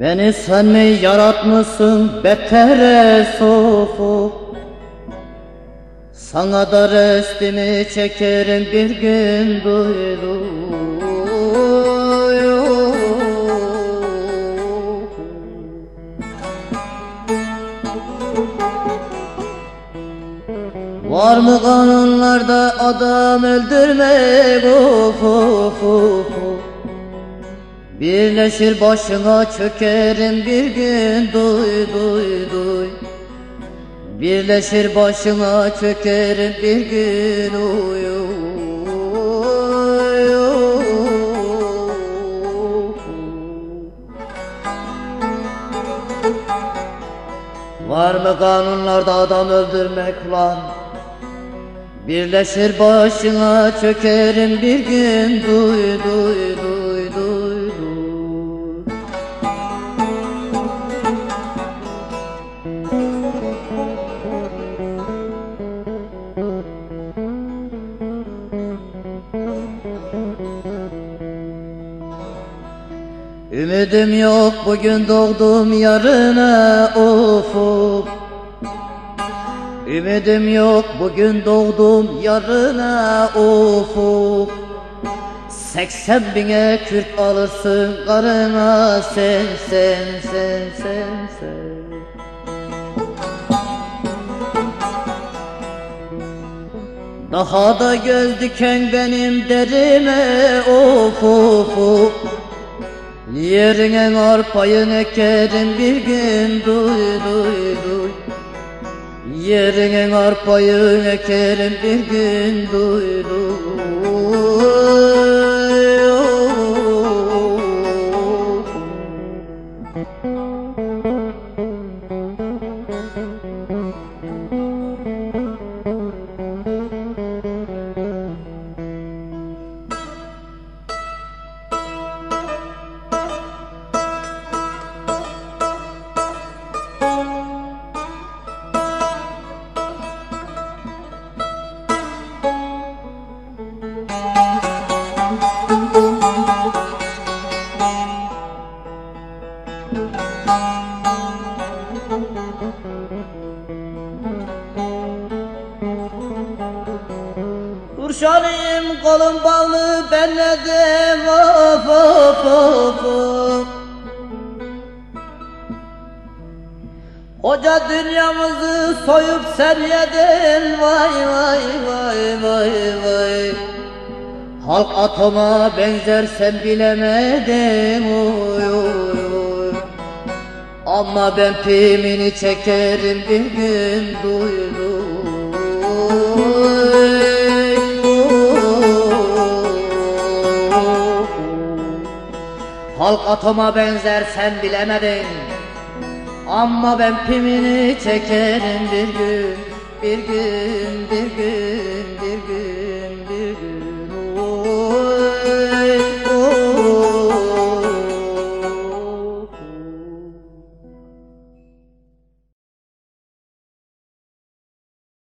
Beni sen mi yaratmışsın betere sofu? Sana da restimi çekerim bir gün duydum Var mı kanunlarda adam öldürmek of of of of Birleşir başına çökerim bir gün duy duy duy. Birleşir başına çökerim bir gün uy uy. Var mı kanunlarda adam öldürmek lan. Birleşir başına çökerim bir gün duy duy duy Ümidim yok bugün doğdum yarına of of. Ümidim yok bugün doğdum yarına of of. Seksen bine kürk alırsın karına sen sen sen sen sen. Daha da göz diken benim derime of of of Yerine arpayın ekerim bir gün duy duy duy. Yerine arpayı ekerim bir gün duy duy Kurşanım kolum bağlı ben ne dem of of of Koca dünyamızı soyup sen vay vay vay vay vay. Halk atoma benzer sen bilemedin oy oy oy. Ama ben pimini çekerim bir gün duydum Halk atoma benzer sen bilemedin. Ama ben pimini çekerim bir gün Bir gün